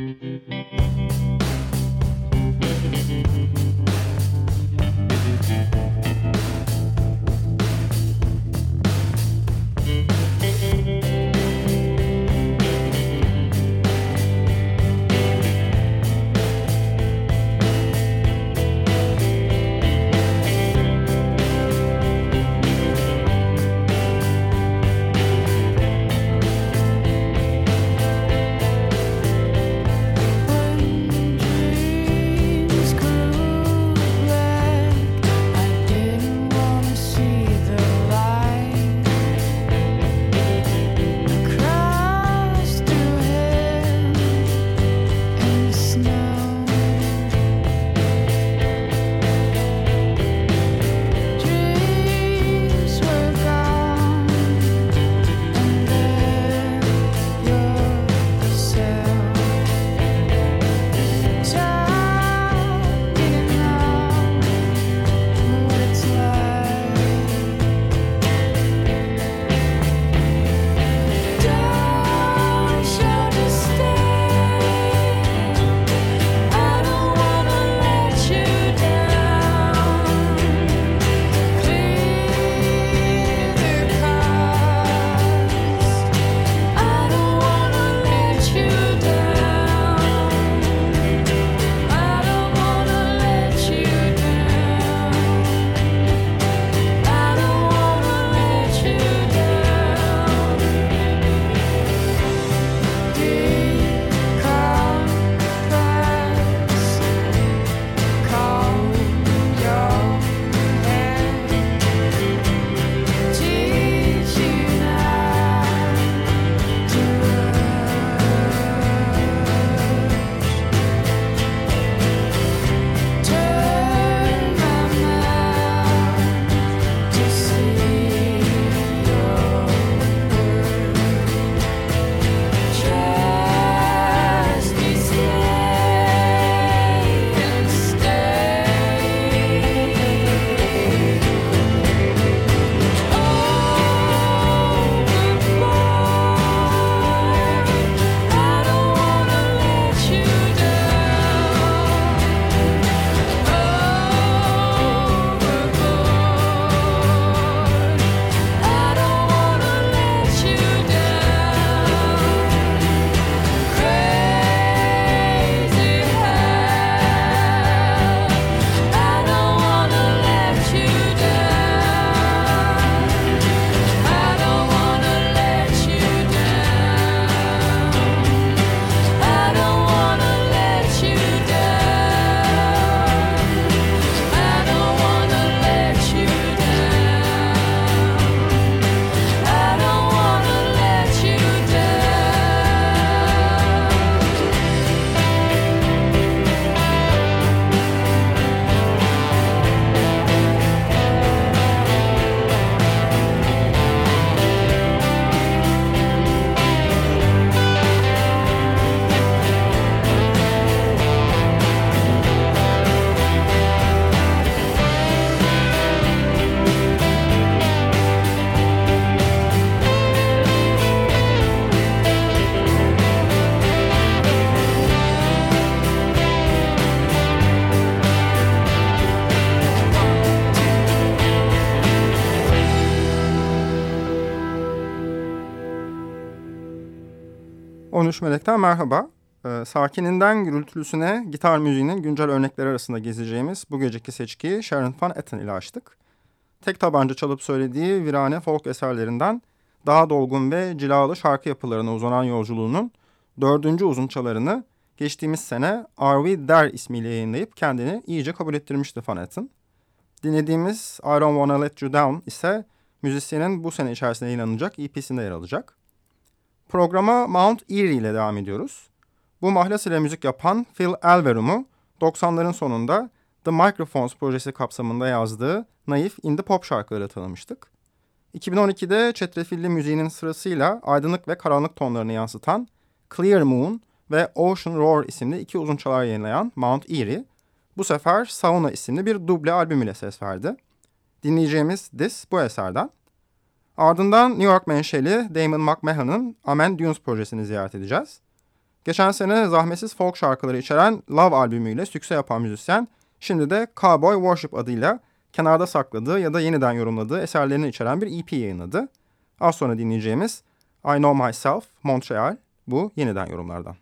Thank you. 13 Melek'ten merhaba. Ee, sakininden gürültülüsüne gitar müziğinin güncel örnekleri arasında gezeceğimiz bu geceki seçkiyi Sharon Van Etten ile açtık. Tek tabanca çalıp söylediği virane folk eserlerinden daha dolgun ve cilalı şarkı yapılarına uzanan yolculuğunun dördüncü uzunçalarını geçtiğimiz sene Are We There ismiyle yayınlayıp kendini iyice kabul ettirmişti Van Etten. Dinlediğimiz I Don't Wanna Let You Down ise müzisyenin bu sene içerisinde yayınlanacak EP'sinde yer alacak. Programa Mount Erie ile devam ediyoruz. Bu mahlas ile müzik yapan Phil Alverum'u 90'ların sonunda The Microphones projesi kapsamında yazdığı naif indie pop şarkıları tanımıştık. 2012'de çetrefilli müziğinin sırasıyla aydınlık ve karanlık tonlarını yansıtan Clear Moon ve Ocean Roar isimli iki uzun çalar yayınlayan Mount Erie, bu sefer Sauna isimli bir duble albüm ile ses verdi. Dinleyeceğimiz This bu eserden. Ardından New York menşeli Damon McMahon'ın Amen Dunes projesini ziyaret edeceğiz. Geçen sene zahmetsiz folk şarkıları içeren Love albümüyle sükse yapan müzisyen, şimdi de Cowboy Worship adıyla kenarda sakladığı ya da yeniden yorumladığı eserlerini içeren bir EP yayınladı. Az sonra dinleyeceğimiz I Know Myself, Montreal bu yeniden yorumlardan.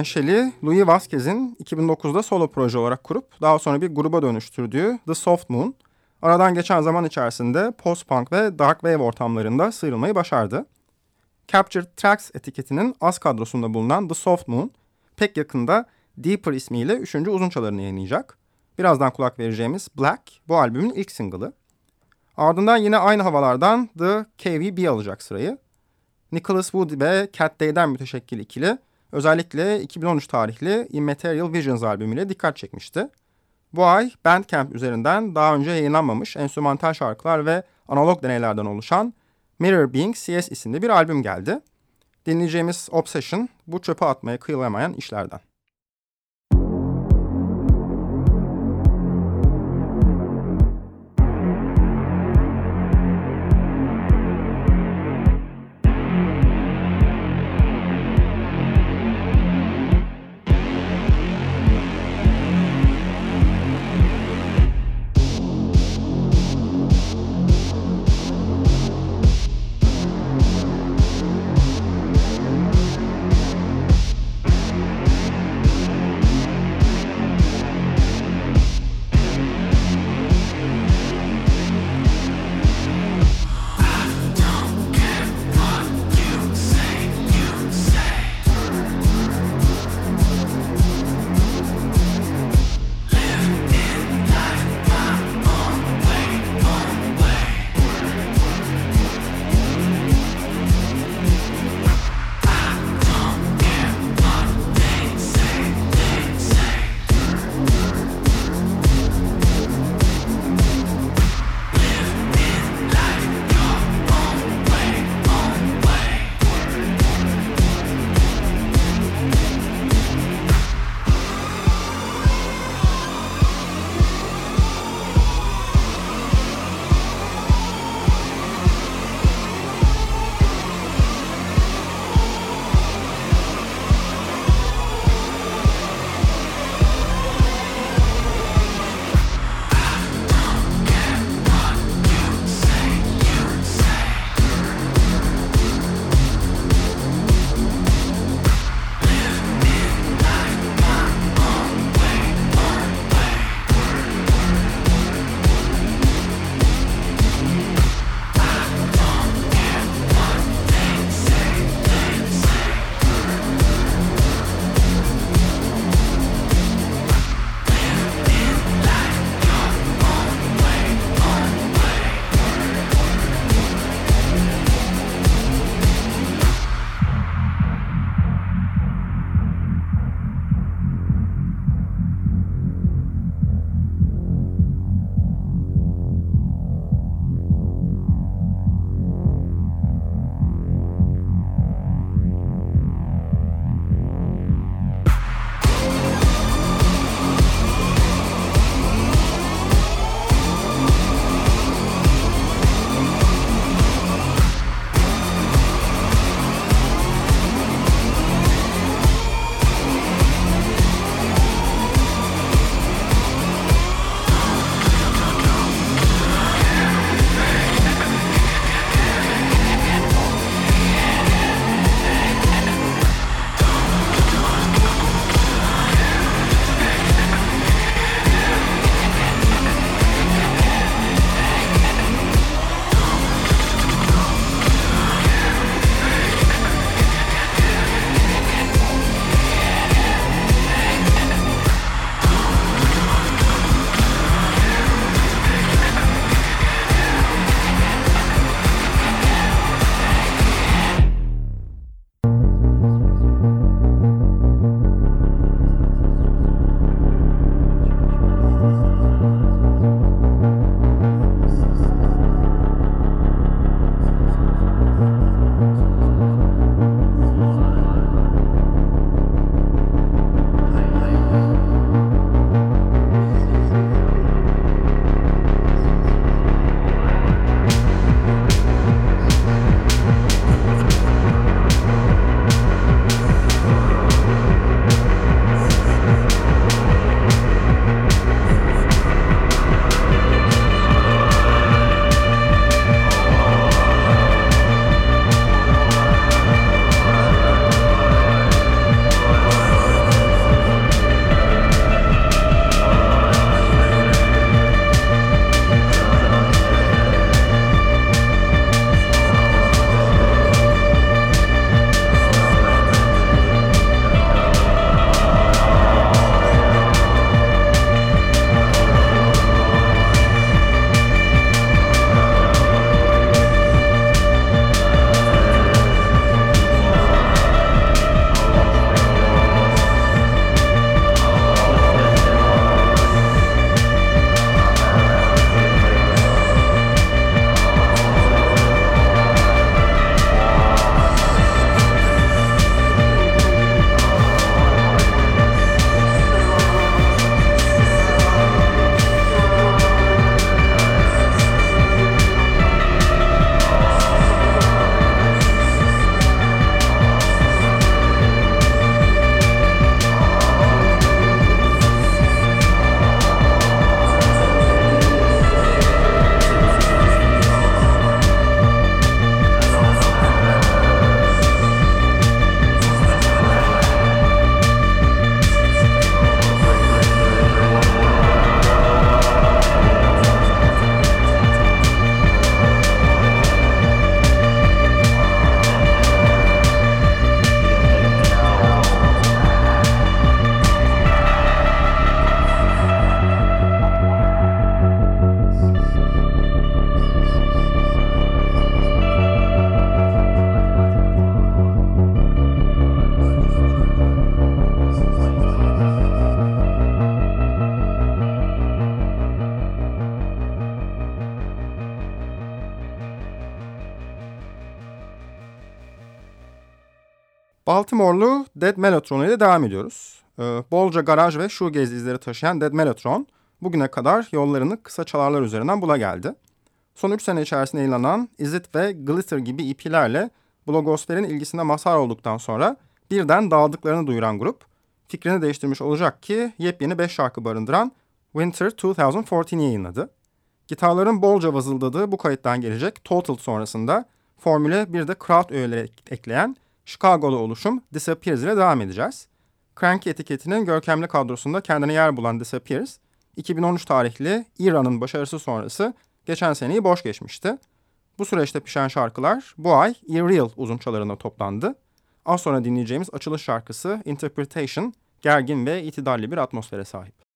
Menşeli Louis Vasquez'in 2009'da solo proje olarak kurup daha sonra bir gruba dönüştürdüğü The Soft Moon, aradan geçen zaman içerisinde post-punk ve dark wave ortamlarında sıyrılmayı başardı. Captured Tracks etiketinin az kadrosunda bulunan The Soft Moon, pek yakında Deeper ismiyle üçüncü uzun çalarını yayınlayacak. Birazdan kulak vereceğimiz Black bu albümün ilk single'ı. Ardından yine aynı havalardan The KVB alacak sırayı. Nicholas Wood ve Cat Day'den müteşekkil ikili özellikle 2013 tarihli Immaterial Visions albümüyle dikkat çekmişti. Bu ay Bandcamp üzerinden daha önce yayınlanmamış enstrümantal şarkılar ve analog deneylerden oluşan Mirror Being CS isimli bir albüm geldi. Dinleyeceğimiz Obsession bu çöpe atmaya kıyılamayan işlerden. Dead Mellotron ile devam ediyoruz. Ee, bolca garaj ve shoegaze izleri taşıyan Dead Mellotron bugüne kadar yollarını kısa çalarlar üzerinden bula geldi. Son 3 sene içerisinde yayınlanan Is It ve Glitter gibi EP'lerle blogosferin ilgisinde mazhar olduktan sonra birden dağıldıklarını duyuran grup fikrini değiştirmiş olacak ki yepyeni 5 şarkı barındıran Winter 2014'i yayınladı. Gitarların bolca vazıldadığı bu kayıttan gelecek Total sonrasında formüle bir de crowd öğeleri ekleyen Chicago'lu oluşum Disappears ile devam edeceğiz. Cranky etiketinin görkemli kadrosunda kendine yer bulan Disappears, 2013 tarihli İran'ın başarısı sonrası geçen seneyi boş geçmişti. Bu süreçte pişen şarkılar bu ay Irreal uzunçalarına toplandı. Az sonra dinleyeceğimiz açılış şarkısı Interpretation, gergin ve itidalli bir atmosfere sahip.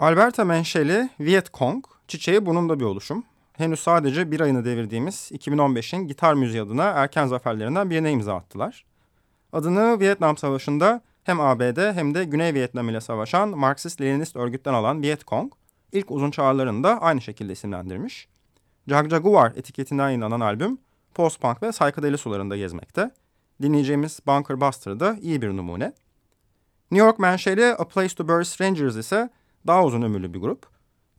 Alberta menşeli Viet Cong, çiçeği bunun da bir oluşum. Henüz sadece bir ayını devirdiğimiz 2015'in gitar müziği adına erken zaferlerinden birine imza attılar. Adını Vietnam Savaşı'nda hem ABD hem de Güney Vietnam ile savaşan Marksist-Leninist örgütten alan Vietcong ilk uzun çağrılarını da aynı şekilde isimlendirmiş. Jag Jaguar etiketinden yayınlanan albüm post-punk ve psychedeli sularında gezmekte. Dinleyeceğimiz Bunker Buster da iyi bir numune. New York menşeli A Place to Bury Strangers ise daha uzun ömürlü bir grup.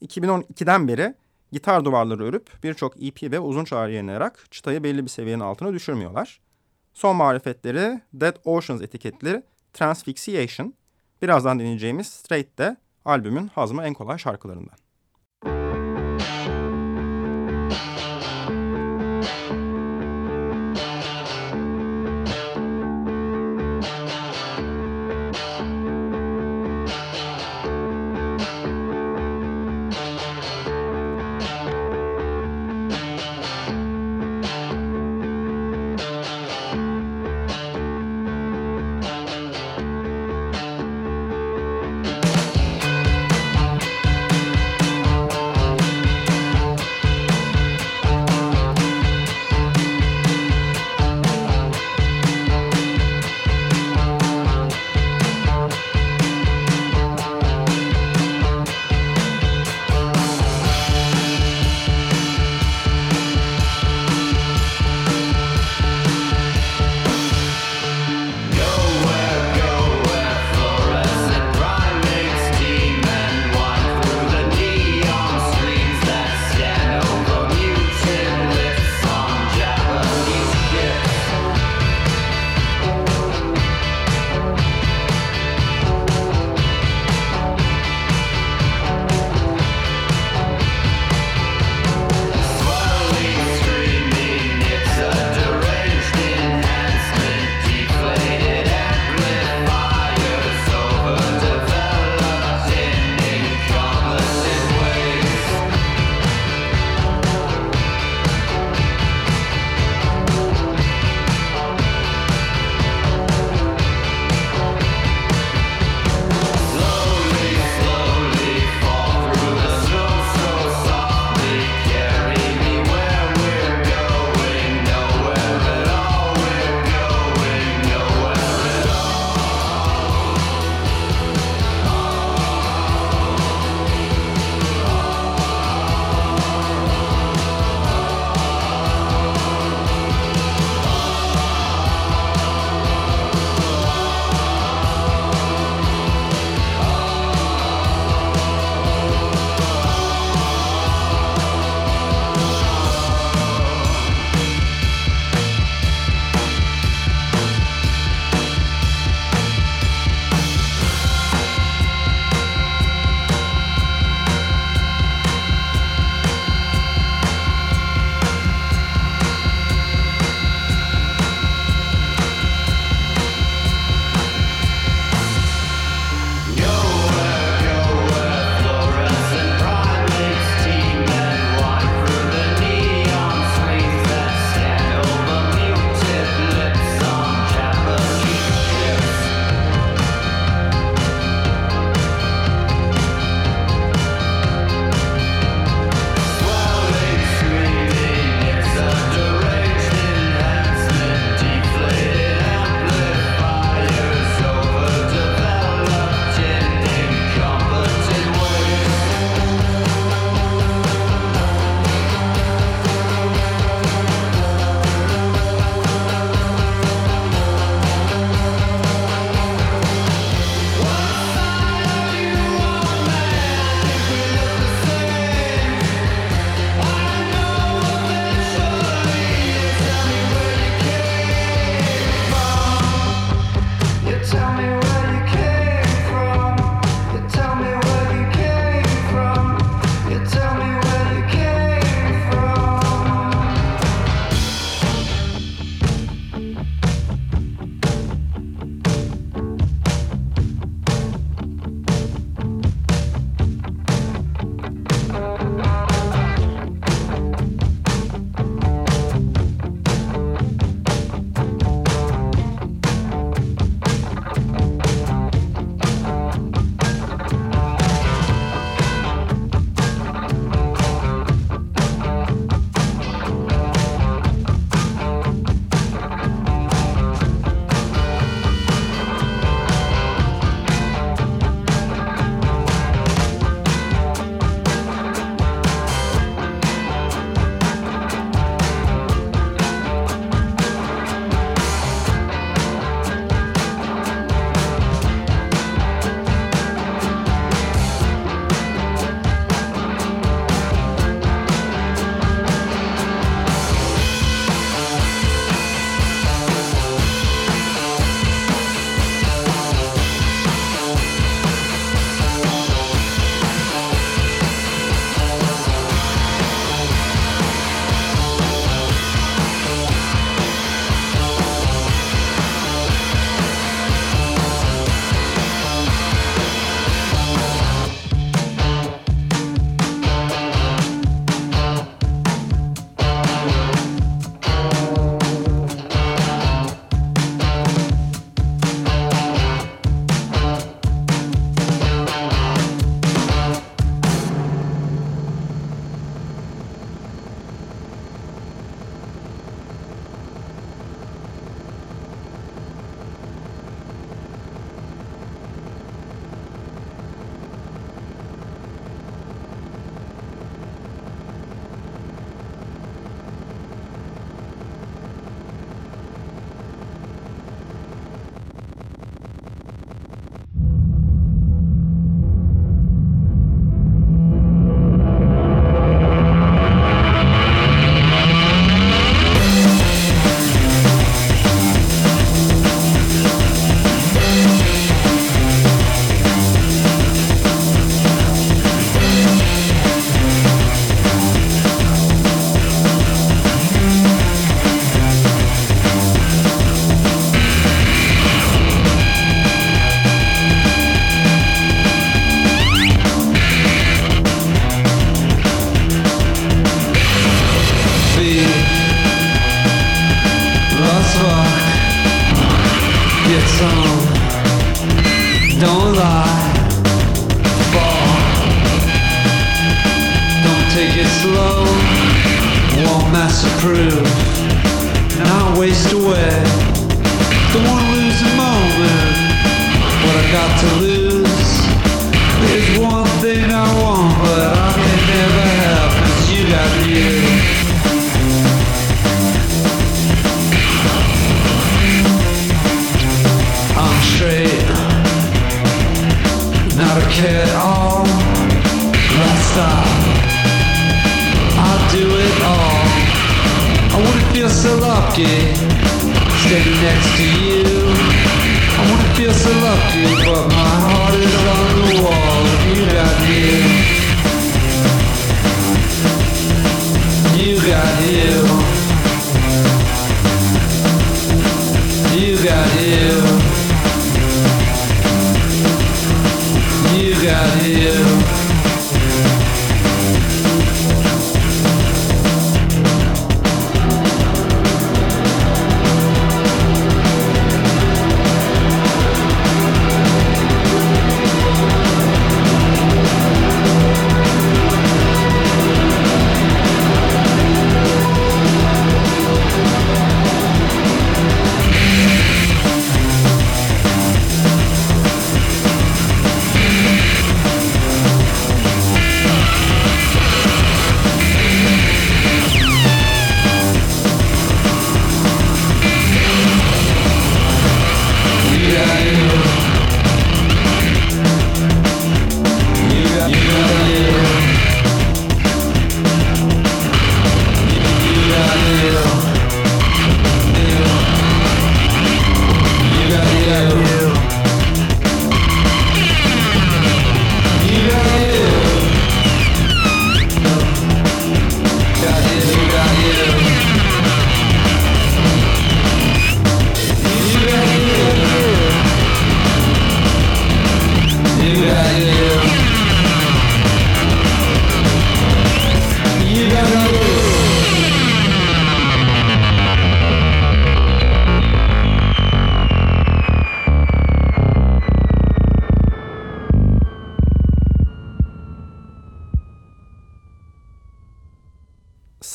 2012'den beri gitar duvarları örüp birçok EP ve uzun çağrı yayınlayarak çıtayı belli bir seviyenin altına düşürmüyorlar. Son marifetleri Dead Oceans etiketli Transfixiation. Birazdan dinleyeceğimiz Straight de albümün hazmı en kolay şarkılarından.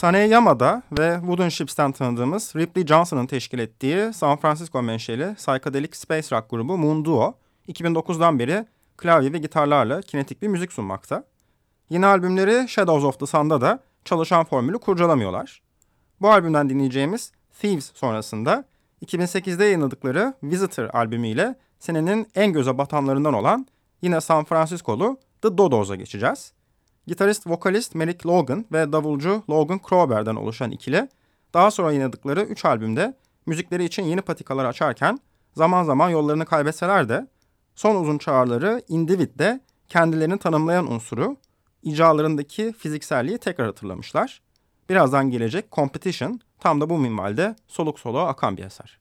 Sane Yamada ve Wooden Ships'ten tanıdığımız Ripley Johnson'ın teşkil ettiği San Francisco menşeli psychedelic space rock grubu Moon Duo, 2009'dan beri klavye ve gitarlarla kinetik bir müzik sunmakta. Yeni albümleri Shadows of the Sun'da da çalışan formülü kurcalamıyorlar. Bu albümden dinleyeceğimiz Thieves sonrasında 2008'de yayınladıkları Visitor albümüyle senenin en göze batanlarından olan yine San Francisco'lu The Dodos'a geçeceğiz. Gitarist, vokalist Merrick Logan ve davulcu Logan Crowber'den oluşan ikili, daha sonra yayınladıkları 3 albümde müzikleri için yeni patikalar açarken zaman zaman yollarını kaybetseler de son uzun çağrıları Individ'de kendilerini tanımlayan unsuru, icralarındaki fizikselliği tekrar hatırlamışlar. Birazdan gelecek Competition tam da bu minvalde soluk soluğa akan bir eser.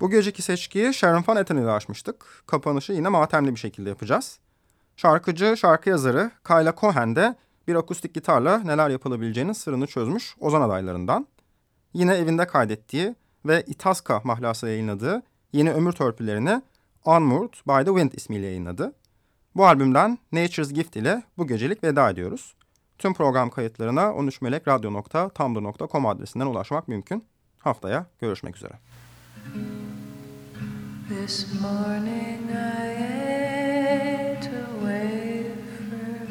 Bu geceki seçkiyi Sharon Van Etten ile açmıştık. Kapanışı yine matemli bir şekilde yapacağız. Şarkıcı, şarkı yazarı Kayla Cohen de bir akustik gitarla neler yapılabileceğinin sırrını çözmüş ozan adaylarından. Yine evinde kaydettiği ve Itasca mahlası yayınladığı yeni ömür törpülerini Unmoored by the Wind ismiyle yayınladı. Bu albümden Nature's Gift ile bu gecelik veda ediyoruz. Tüm program kayıtlarına 13melekradyo.tumblr.com adresinden ulaşmak mümkün. Haftaya görüşmek üzere. This morning I ate a wafer,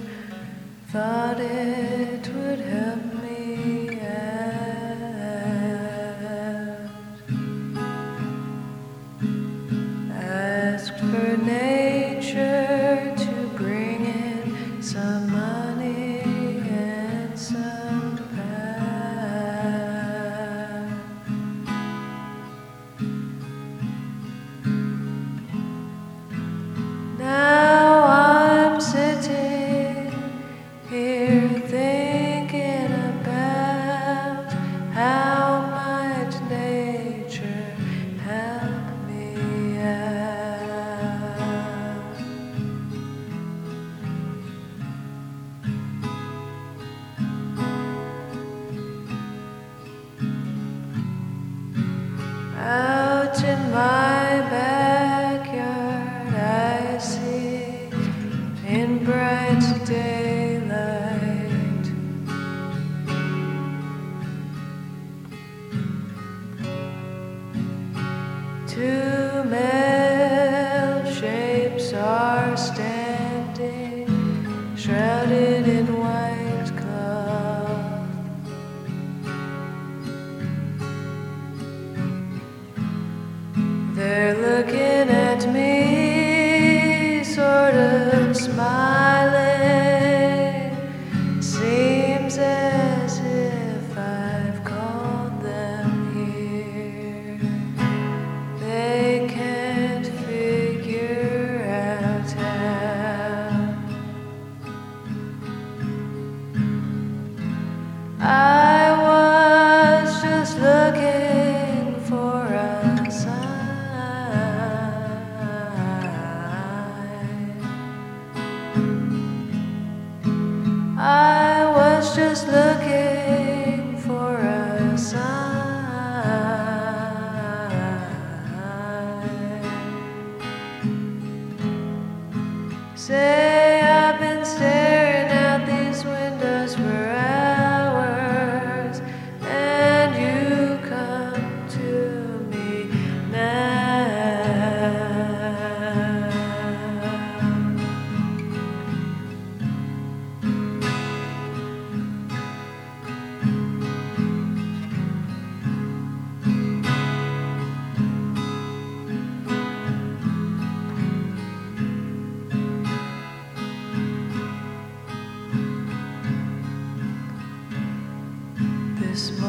thought it would help me out. Asked for nature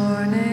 morning